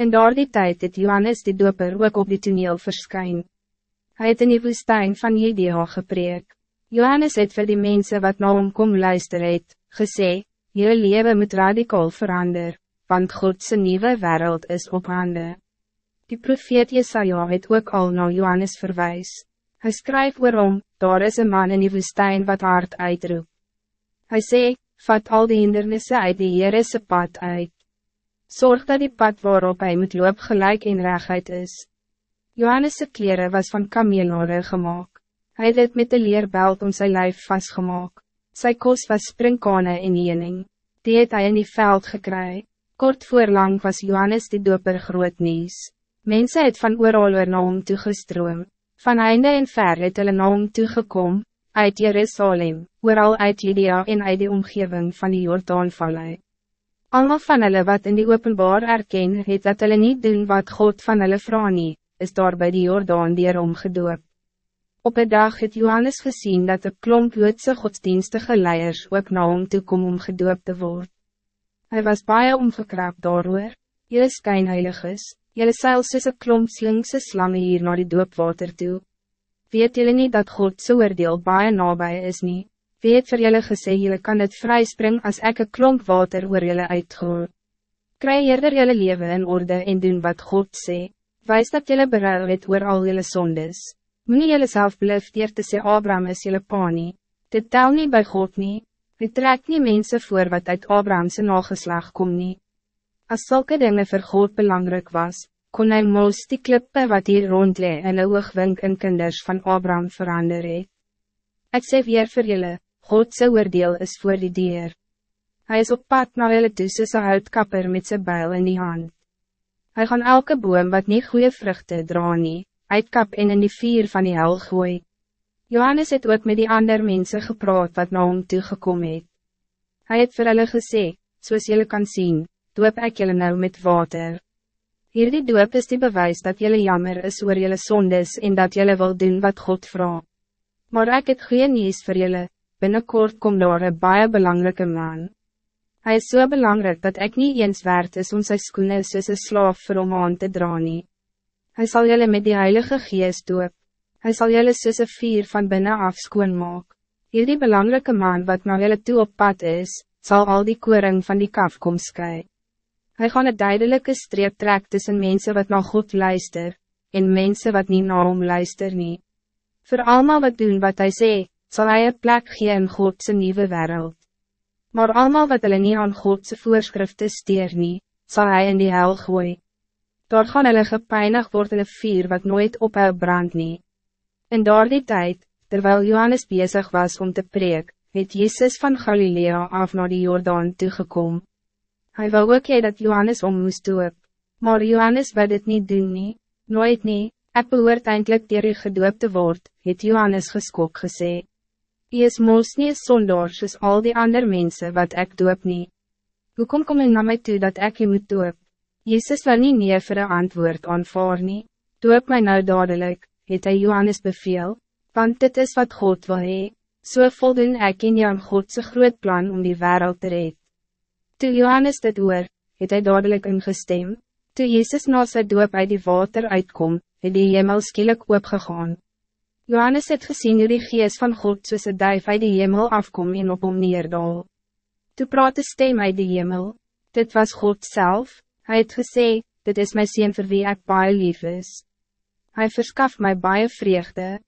In daardie tijd het Johannes die doper ook op die toneel verskyn. Hij het in die woestijn van Judea gepreek. Johannes het vir die mensen wat na hom kom luister het, gesê, Jullie leven moet radicaal verander, want Godse nieuwe wereld is op hande. Die profeet Jesaja het ook al na Johannes verwijs. Hij schrijft waarom, daar is een man in die woestijn wat hard uitroep. Hij sê, vat al die hindernissen uit die Heerese pad uit. Zorg dat die pad waarop hij moet loop gelijk in rechtheid is. Johannes' kleren was van kameelhore gemaakt. Hij het het met de leerbelt om zijn lijf vastgemaakt. Sy kos was springkane en jening. Die het hy in die veld gekry. Kort voorlang was Johannes die doper groot nies. Mense het van ooral oor na hom toegestroom. Van einde en ver het hulle na hom toegekom, uit Jerusalem, ooral uit Judea en uit die omgeving van die Jordaanvallei. Almal van hulle wat in die openbaar erken het dat hulle niet doen wat God van hulle vraag nie, is daar by die Jordaan dier omgedoop. Op een dag het Johannes gezien dat de klomp Joodse godsdienstige leiders ook na hom toe kom om gedoopt te worden. Hij was baie omgekrap daarover, jylle skynheilig is, jylle seil soos een klomp slinkse slangen hier naar die doopwater toe. Weet jylle niet dat God so oordeel baie nabij is nie? Weet vir jylle gesê jylle kan het vryspring als ek een klomp water oor jylle uitgoor. Kry eerder jylle leven in orde en doen wat God sê, wijs dat jylle berouw het oor al jylle sondes. Moet jylle self bluf dier te sê Abraham is jylle pa nie. Dit tel nie by God nie. Dit trek nie mense voor wat uit Abrahamse nageslag kom nie. As zulke dingen vir God belangrijk was, kon hy mos die klippe wat hier rondlee in een oogwink in kinders van Abraham verander het. Ek sê weer vir jylle, Godse oordeel is voor die dier. Hij is op pad na jylle toe soos een houtkapper met zijn bijl in die hand. Hij gaan elke boom wat niet goede vruchten dra nie, uitkap en in die vier van die hel gooi. Johannes het ook met die ander mensen gepraat wat na hom toegekom het. Hy het vir hulle gesê, soos julle kan zien, doop ek julle nou met water. Hierdie doop is die bewijs dat julle jammer is oor julle sondes en dat julle wil doen wat God vraagt. Maar ik het goeie nieuws vir julle, binnenkort kom daar een baie belangrijke man. Hij is zo so belangrijk dat ik niet eens waard is om sy skoene soos een slaaf vir hom aan te dra nie. Hij zal jullie met die heilige geest doop. Hij zal jullie soos een vier van binnen af skoon maak. Hierdie belangrijke man wat naar jullie toe op pad is, zal al die koring van die kaf kom sky. Hy gaan een duidelijke streep trek tussen mensen wat naar God luister, en mensen wat niet naar hom luister nie. Voor allemaal wat doen wat hij sê, zal hij een plek gee in Godse nieuwe wereld. Maar allemaal wat hulle nie aan Godse voorschriften steer nie, zal hij in die hel gooien. Daar gaan hulle gepeinig word in vier wat nooit ophou brand nie. In daardie tijd, terwijl Johannes bezig was om te preek, het Jezus van Galilea af naar die Jordaan toegekom. Hij wou ook hee dat Johannes om moest doop, maar Johannes wil dit niet doen nie, nooit nie, ek behoort eindelijk dier u gedoop te word, het Johannes geskok gesê. Hy is mos nie sondaar soos al die ander mensen wat ik doop nie. Hoekom kom jy na my toe dat ik je moet doop? Jezus wil meer voor een antwoord aanvaar nie. Doop my nou dadelijk, het hy Johannes beveel, want dit is wat God wil hee, so voldoen ek in jou Godse groot plan om die wereld te red. Toe Johannes dit oor, het hy dadelijk ingestem, toe Jezus na sy doop uit die water uitkom, het die hemel skielik oopgegaan. Johannes het gezien hoe die gees van God soos een duif uit die hemel afkom en op hom neerdal. Toe praat de stem uit die hemel, dit was God zelf. Hij het gesê, dit is mijn zin voor wie ik baie lief is. Hij verskaft mij baie vreugde.